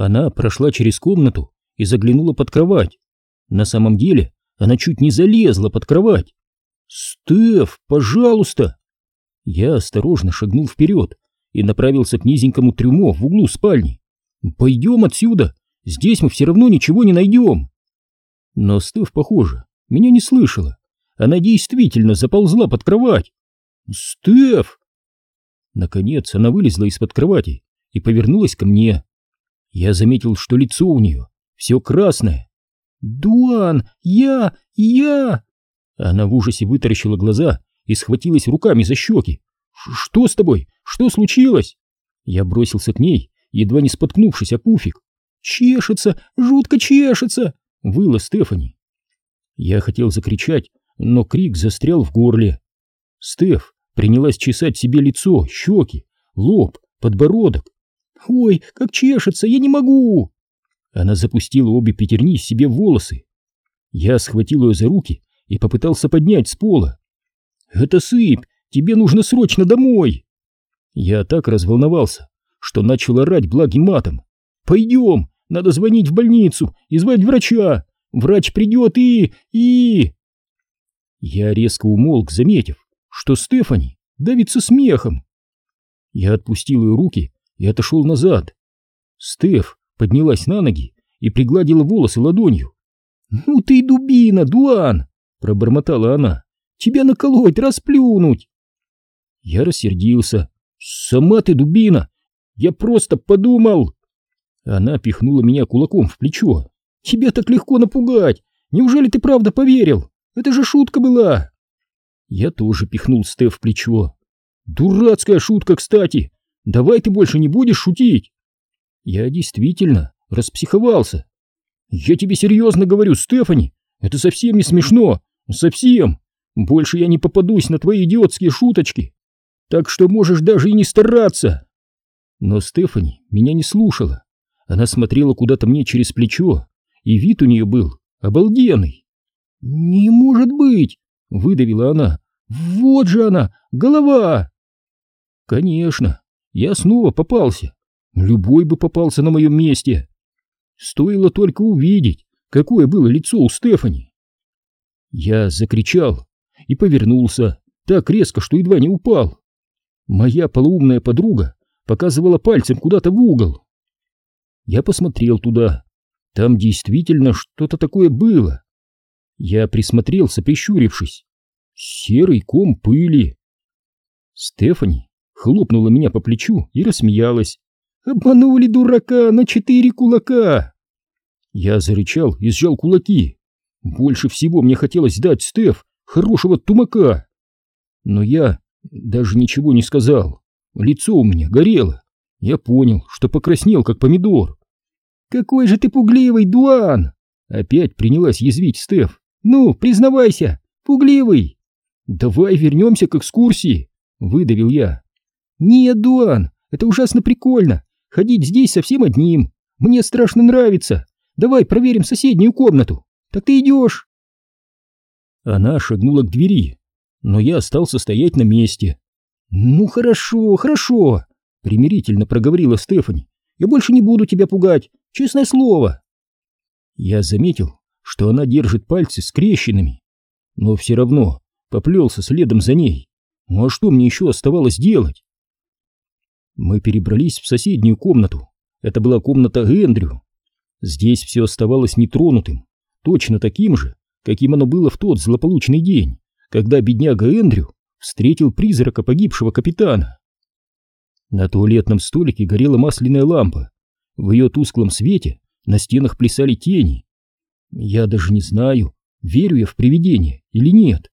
Она прошла через комнату и заглянула под кровать. На самом деле она чуть не залезла под кровать. «Стеф, пожалуйста!» Я осторожно шагнул вперед и направился к низенькому трюмо в углу спальни. «Пойдем отсюда! Здесь мы все равно ничего не найдем!» Но Стеф, похоже, меня не слышала. Она действительно заползла под кровать. «Стеф!» Наконец она вылезла из-под кровати и повернулась ко мне. Я заметил, что лицо у нее все красное. «Дуан! Я! Я!» Она в ужасе вытаращила глаза и схватилась руками за щеки. «Что с тобой? Что случилось?» Я бросился к ней, едва не споткнувшись о пуфик. «Чешется! Жутко чешется!» — выла Стефани. Я хотел закричать, но крик застрял в горле. Стеф принялась чесать себе лицо, щеки, лоб, подбородок. «Ой, как чешется, я не могу!» Она запустила обе пятерни себе в волосы. Я схватил ее за руки и попытался поднять с пола. «Это сыпь! Тебе нужно срочно домой!» Я так разволновался, что начал орать благим матом. «Пойдем! Надо звонить в больницу и звать врача! Врач придет и... и...» Я резко умолк, заметив, что Стефани давится смехом. Я отпустил ее руки и отошел назад. Стеф поднялась на ноги и пригладила волосы ладонью. «Ну ты дубина, Дуан!» — пробормотала она. «Тебя наколоть, расплюнуть!» Я рассердился. «Сама ты дубина! Я просто подумал!» Она пихнула меня кулаком в плечо. «Тебя так легко напугать! Неужели ты правда поверил? Это же шутка была!» Я тоже пихнул Стеф в плечо. «Дурацкая шутка, кстати! Давай ты больше не будешь шутить!» Я действительно распсиховался. «Я тебе серьезно говорю, Стефани, это совсем не смешно! Совсем! Больше я не попадусь на твои идиотские шуточки! Так что можешь даже и не стараться!» Но Стефани меня не слушала. Она смотрела куда-то мне через плечо, и вид у нее был обалденный. «Не может быть!» — выдавила она. «Вот же она! Голова!» «Конечно, я снова попался. Любой бы попался на моем месте. Стоило только увидеть, какое было лицо у Стефани. Я закричал и повернулся так резко, что едва не упал. Моя полуумная подруга показывала пальцем куда-то в угол. Я посмотрел туда. Там действительно что-то такое было. Я присмотрелся, прищурившись. Серый ком пыли. Стефани хлопнула меня по плечу и рассмеялась. «Обманули дурака на четыре кулака!» Я зарычал и сжал кулаки. Больше всего мне хотелось дать Стеф хорошего тумака. Но я даже ничего не сказал. Лицо у меня горело. Я понял, что покраснел, как помидор. «Какой же ты пугливый, Дуан!» Опять принялась язвить Стеф. «Ну, признавайся, пугливый!» «Давай вернемся к экскурсии!» — выдавил я. «Нет, Дуан, это ужасно прикольно! Ходить здесь совсем одним! Мне страшно нравится! Давай проверим соседнюю комнату! Так ты идешь!» Она шагнула к двери, но я остался стоять на месте. «Ну хорошо, хорошо!» — примирительно проговорила Стефани. «Я больше не буду тебя пугать, честное слово!» Я заметил, что она держит пальцы скрещенными, но все равно поплелся следом за ней. Ну а что мне еще оставалось делать? Мы перебрались в соседнюю комнату. Это была комната Эндрю. Здесь все оставалось нетронутым, точно таким же, каким оно было в тот злополучный день, когда бедняга Эндрю встретил призрака погибшего капитана. На туалетном столике горела масляная лампа. В ее тусклом свете на стенах плясали тени. Я даже не знаю, верю я в привидения или нет.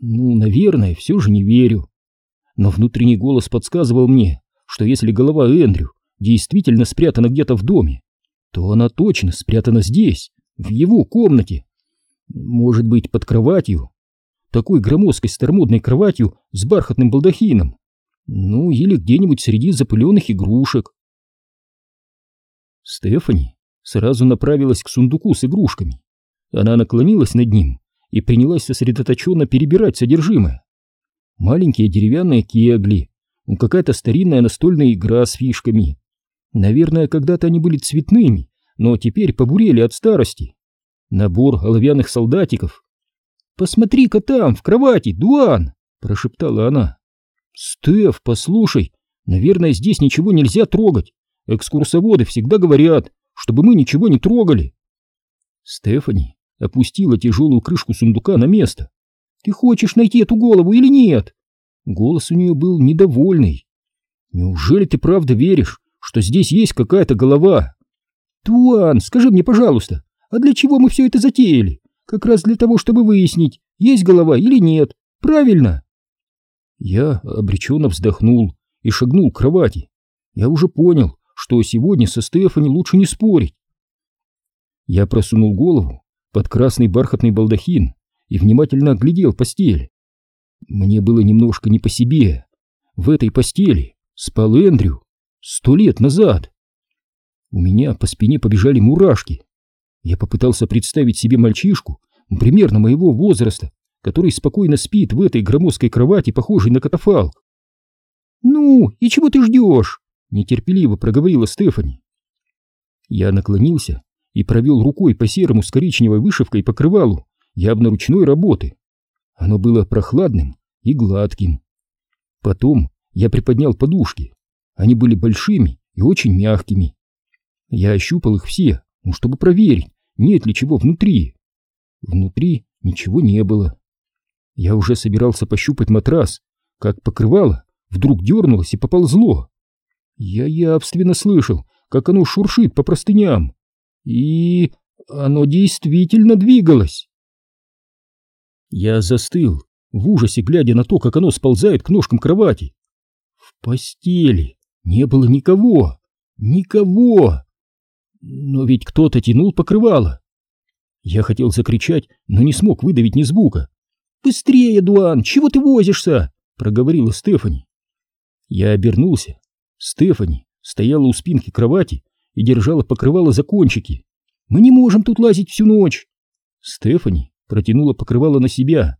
Ну, наверное, все же не верю. Но внутренний голос подсказывал мне, что если голова Эндрю действительно спрятана где-то в доме, то она точно спрятана здесь, в его комнате. Может быть, под кроватью. Такой громоздкой старомодной кроватью с бархатным балдахином. Ну, или где-нибудь среди запыленных игрушек. Стефани сразу направилась к сундуку с игрушками. Она наклонилась над ним и принялась сосредоточенно перебирать содержимое. Маленькие деревянные кегли, какая-то старинная настольная игра с фишками. Наверное, когда-то они были цветными, но теперь побурели от старости. Набор оловянных солдатиков. «Посмотри-ка там, в кровати, Дуан!» — прошептала она. «Стеф, послушай, наверное, здесь ничего нельзя трогать. Экскурсоводы всегда говорят, чтобы мы ничего не трогали». Стефани опустила тяжелую крышку сундука на место. «Ты хочешь найти эту голову или нет?» Голос у нее был недовольный. «Неужели ты правда веришь, что здесь есть какая-то голова?» «Туан, скажи мне, пожалуйста, а для чего мы все это затеяли? Как раз для того, чтобы выяснить, есть голова или нет. Правильно?» Я обреченно вздохнул и шагнул к кровати. Я уже понял, что сегодня со Стефани лучше не спорить. Я просунул голову под красный бархатный балдахин и внимательно оглядел постель. Мне было немножко не по себе. В этой постели спал Эндрю сто лет назад. У меня по спине побежали мурашки. Я попытался представить себе мальчишку, примерно моего возраста, который спокойно спит в этой громоздкой кровати, похожей на катафалк. «Ну, и чего ты ждешь?» — нетерпеливо проговорила Стефани. Я наклонился и провел рукой по серому с коричневой вышивкой покрывалу, явно ручной работы. Оно было прохладным и гладким. Потом я приподнял подушки. Они были большими и очень мягкими. Я ощупал их все, ну, чтобы проверить, нет ли чего внутри. Внутри ничего не было. Я уже собирался пощупать матрас, как покрывало вдруг дернулось и поползло. Я явственно слышал, как оно шуршит по простыням. И оно действительно двигалось. Я застыл, в ужасе глядя на то, как оно сползает к ножкам кровати. В постели не было никого, никого. Но ведь кто-то тянул покрывало. Я хотел закричать, но не смог выдавить ни звука. «Быстрее, Дуан, чего ты возишься?» — проговорила Стефани. Я обернулся. Стефани стояла у спинки кровати и держала покрывало за кончики. «Мы не можем тут лазить всю ночь!» Стефани протянула покрывало на себя.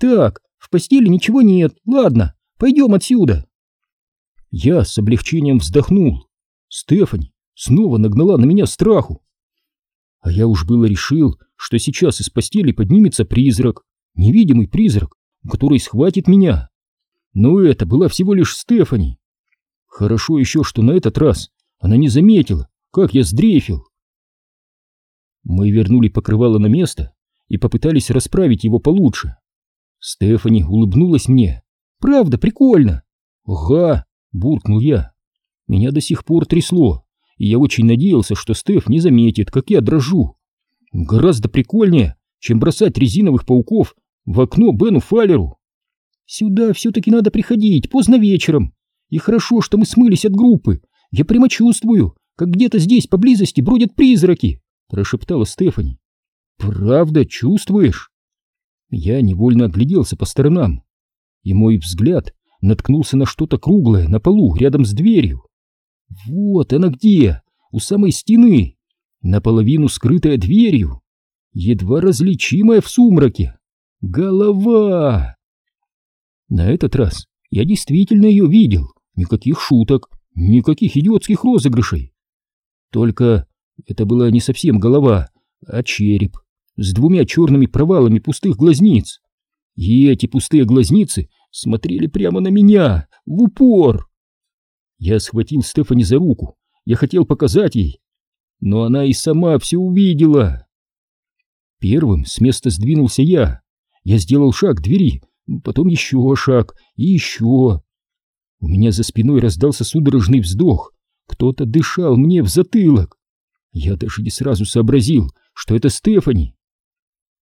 «Так, в постели ничего нет, ладно, пойдем отсюда!» Я с облегчением вздохнул. Стефани снова нагнала на меня страху. А я уж было решил, что сейчас из постели поднимется призрак, невидимый призрак, который схватит меня. Но это была всего лишь Стефани. Хорошо еще, что на этот раз она не заметила, как я сдрейфил. Мы вернули покрывало на место и попытались расправить его получше. Стефани улыбнулась мне. «Правда, прикольно!» «Ага!» — буркнул я. Меня до сих пор трясло, и я очень надеялся, что Стеф не заметит, как я дрожу. Гораздо прикольнее, чем бросать резиновых пауков в окно Бену Фалеру. Сюда все-таки надо приходить, поздно вечером. И хорошо, что мы смылись от группы. Я прямо чувствую, как где-то здесь поблизости бродят призраки, прошептала Стефани. Правда, чувствуешь? Я невольно огляделся по сторонам, и мой взгляд наткнулся на что-то круглое на полу рядом с дверью. Вот она где, у самой стены, наполовину скрытая дверью, едва различимая в сумраке. Голова! На этот раз я действительно ее видел. Никаких шуток, никаких идиотских розыгрышей. Только это была не совсем голова, а череп с двумя черными провалами пустых глазниц. И эти пустые глазницы смотрели прямо на меня, в упор. Я схватил Стефани за руку, я хотел показать ей, но она и сама все увидела. Первым с места сдвинулся я. Я сделал шаг к двери, потом еще шаг и еще. У меня за спиной раздался судорожный вздох. Кто-то дышал мне в затылок. Я даже не сразу сообразил, что это Стефани.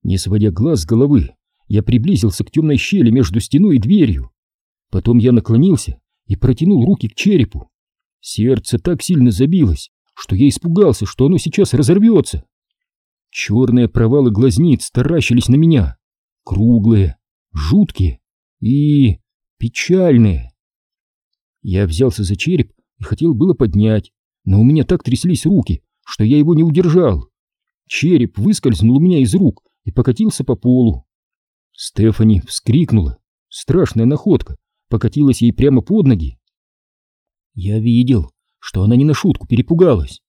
Не сводя глаз с головы, я приблизился к темной щели между стеной и дверью. Потом я наклонился и протянул руки к черепу. Сердце так сильно забилось, что я испугался, что оно сейчас разорвется. Черные провалы глазниц таращились на меня, круглые, жуткие и печальные. Я взялся за череп и хотел было поднять, но у меня так тряслись руки, что я его не удержал. Череп выскользнул у меня из рук и покатился по полу. Стефани вскрикнула. Страшная находка покатилась ей прямо под ноги. Я видел, что она не на шутку перепугалась.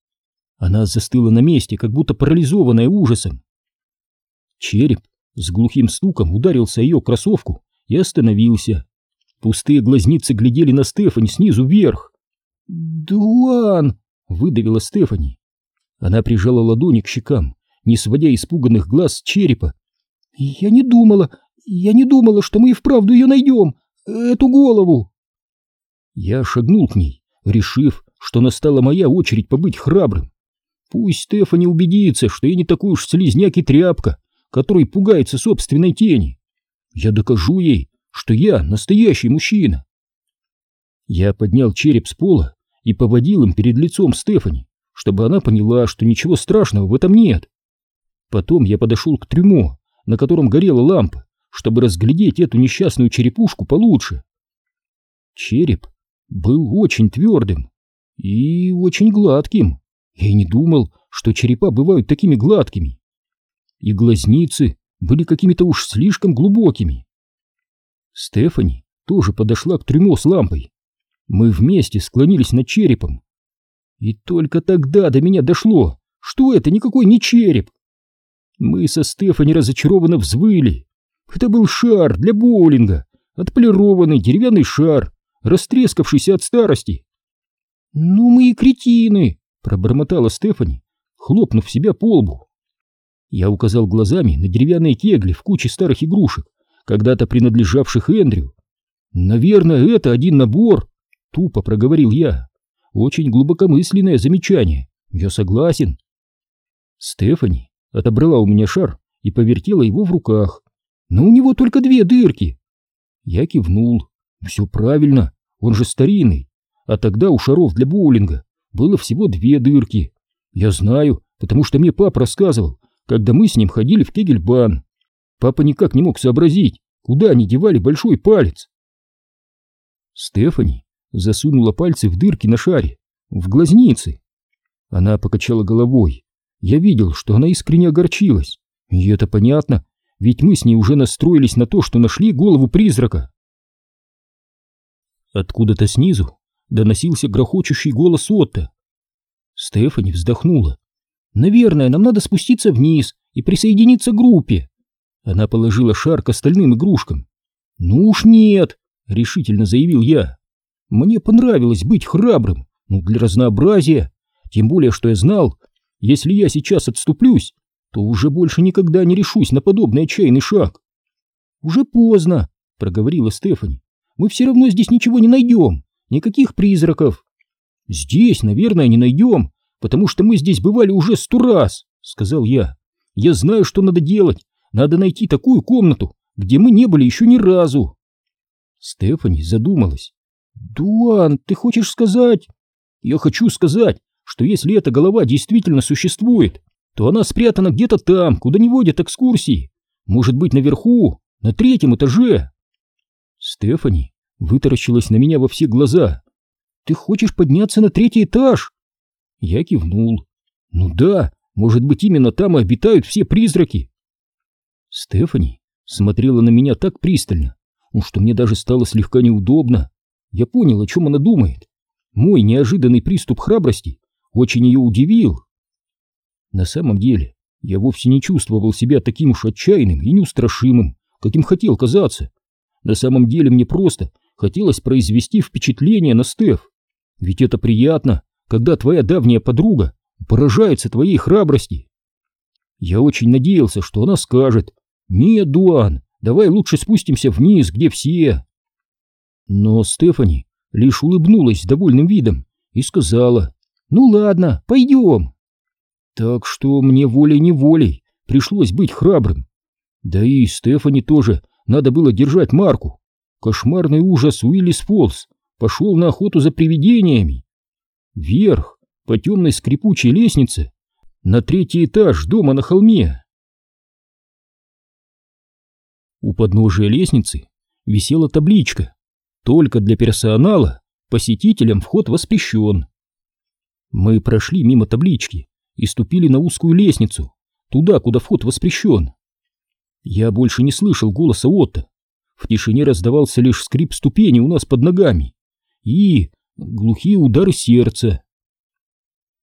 Она застыла на месте, как будто парализованная ужасом. Череп с глухим стуком ударился о ее кроссовку и остановился. Пустые глазницы глядели на Стефани снизу вверх. «Дуан!» — выдавила Стефани. Она прижала ладони к щекам, не сводя испуганных глаз с черепа. «Я не думала, я не думала, что мы и вправду ее найдем, эту голову!» Я шагнул к ней, решив, что настала моя очередь побыть храбрым. Пусть Стефани убедится, что я не такой уж слизняк и тряпка, который пугается собственной тени. Я докажу ей, что я настоящий мужчина. Я поднял череп с пола и поводил им перед лицом Стефани, чтобы она поняла, что ничего страшного в этом нет. Потом я подошел к трюмо, на котором горела лампа, чтобы разглядеть эту несчастную черепушку получше. Череп был очень твердым и очень гладким. Я и не думал, что черепа бывают такими гладкими. И глазницы были какими-то уж слишком глубокими. Стефани тоже подошла к трюмо с лампой. Мы вместе склонились над черепом. И только тогда до меня дошло, что это никакой не череп. Мы со Стефани разочарованно взвыли. Это был шар для боулинга, отполированный деревянный шар, растрескавшийся от старости. «Ну мы и кретины!» — пробормотала Стефани, хлопнув себя по лбу. Я указал глазами на деревянные кегли в куче старых игрушек, когда-то принадлежавших Эндрю. «Наверное, это один набор», — тупо проговорил я. «Очень глубокомысленное замечание. Я согласен». Стефани отобрала у меня шар и повертела его в руках. «Но у него только две дырки». Я кивнул. «Все правильно, он же старинный. А тогда у шаров для боулинга было всего две дырки. Я знаю, потому что мне папа рассказывал, когда мы с ним ходили в Кегельбан. Папа никак не мог сообразить, куда они девали большой палец. Стефани засунула пальцы в дырки на шаре, в глазницы. Она покачала головой. Я видел, что она искренне огорчилась. И это понятно, ведь мы с ней уже настроились на то, что нашли голову призрака. Откуда-то снизу доносился грохочущий голос Отто. Стефани вздохнула. Наверное, нам надо спуститься вниз и присоединиться к группе. Она положила шар к остальным игрушкам. Ну уж нет, решительно заявил я. Мне понравилось быть храбрым, ну для разнообразия. Тем более, что я знал, если я сейчас отступлюсь, то уже больше никогда не решусь на подобный отчаянный шаг. Уже поздно, проговорила Стефани. Мы все равно здесь ничего не найдем, никаких призраков. Здесь, наверное, не найдем, потому что мы здесь бывали уже сто раз», — сказал я. «Я знаю, что надо делать. Надо найти такую комнату, где мы не были еще ни разу». Стефани задумалась. «Дуан, ты хочешь сказать?» «Я хочу сказать, что если эта голова действительно существует, то она спрятана где-то там, куда не водят экскурсии. Может быть, наверху, на третьем этаже». Стефани вытаращилась на меня во все глаза. «Ты хочешь подняться на третий этаж?» Я кивнул. Ну да, может быть, именно там и обитают все призраки. Стефани смотрела на меня так пристально, ну, что мне даже стало слегка неудобно. Я понял, о чем она думает. Мой неожиданный приступ храбрости очень ее удивил. На самом деле, я вовсе не чувствовал себя таким уж отчаянным и неустрашимым, каким хотел казаться. На самом деле мне просто хотелось произвести впечатление на Стеф. Ведь это приятно когда твоя давняя подруга поражается твоей храбрости. Я очень надеялся, что она скажет «Нет, Дуан, давай лучше спустимся вниз, где все». Но Стефани лишь улыбнулась с довольным видом и сказала «Ну ладно, пойдем». Так что мне волей-неволей пришлось быть храбрым. Да и Стефани тоже надо было держать марку. Кошмарный ужас Уиллис Фолс пошел на охоту за привидениями вверх, по темной скрипучей лестнице, на третий этаж дома на холме. У подножия лестницы висела табличка «Только для персонала посетителям вход воспрещен». Мы прошли мимо таблички и ступили на узкую лестницу, туда, куда вход воспрещен. Я больше не слышал голоса Отто. В тишине раздавался лишь скрип ступени у нас под ногами и глухие удары сердца.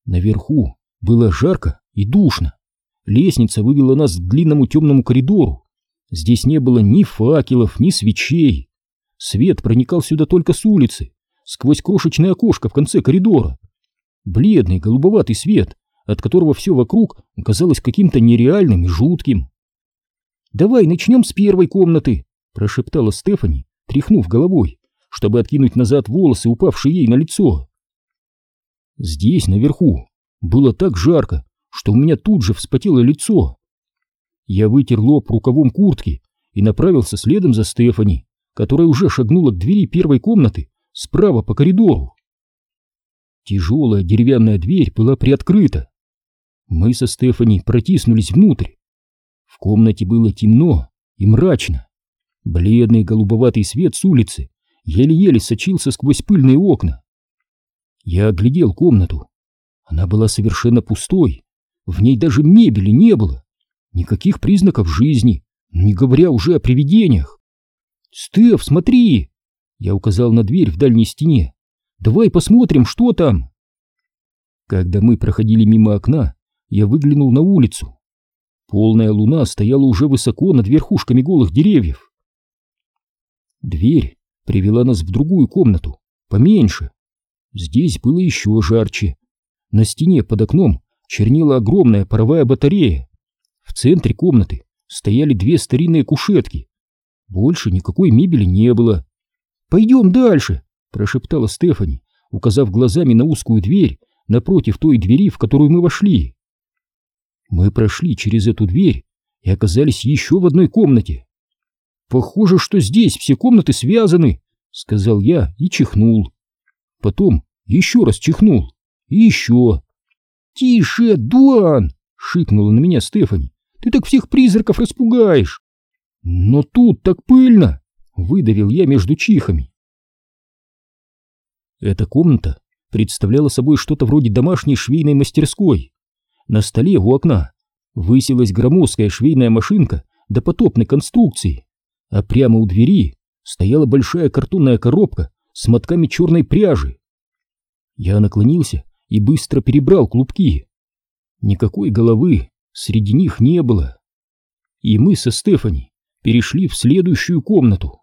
Наверху было жарко и душно. Лестница вывела нас к длинному темному коридору. Здесь не было ни факелов, ни свечей. Свет проникал сюда только с улицы, сквозь крошечное окошко в конце коридора. Бледный голубоватый свет, от которого все вокруг казалось каким-то нереальным и жутким. «Давай начнем с первой комнаты», — прошептала Стефани, тряхнув головой, чтобы откинуть назад волосы, упавшие ей на лицо. Здесь, наверху, было так жарко, что у меня тут же вспотело лицо. Я вытер лоб рукавом куртки и направился следом за Стефани, которая уже шагнула к двери первой комнаты справа по коридору. Тяжелая деревянная дверь была приоткрыта. Мы со Стефани протиснулись внутрь. В комнате было темно и мрачно. Бледный голубоватый свет с улицы еле-еле сочился сквозь пыльные окна. Я оглядел комнату. Она была совершенно пустой. В ней даже мебели не было. Никаких признаков жизни, не говоря уже о привидениях. «Стеф, смотри!» Я указал на дверь в дальней стене. «Давай посмотрим, что там!» Когда мы проходили мимо окна, я выглянул на улицу. Полная луна стояла уже высоко над верхушками голых деревьев. Дверь привела нас в другую комнату, поменьше. Здесь было еще жарче. На стене под окном чернила огромная паровая батарея. В центре комнаты стояли две старинные кушетки. Больше никакой мебели не было. «Пойдем дальше!» — прошептала Стефани, указав глазами на узкую дверь напротив той двери, в которую мы вошли. Мы прошли через эту дверь и оказались еще в одной комнате. «Похоже, что здесь все комнаты связаны», — сказал я и чихнул. Потом еще раз чихнул и еще. «Тише, Дуан!» — шикнула на меня Стефани. «Ты так всех призраков распугаешь!» «Но тут так пыльно!» — выдавил я между чихами. Эта комната представляла собой что-то вроде домашней швейной мастерской. На столе у окна высилась громоздкая швейная машинка до потопной конструкции, а прямо у двери стояла большая картонная коробка с мотками черной пряжи. Я наклонился и быстро перебрал клубки. Никакой головы среди них не было. И мы со Стефани перешли в следующую комнату.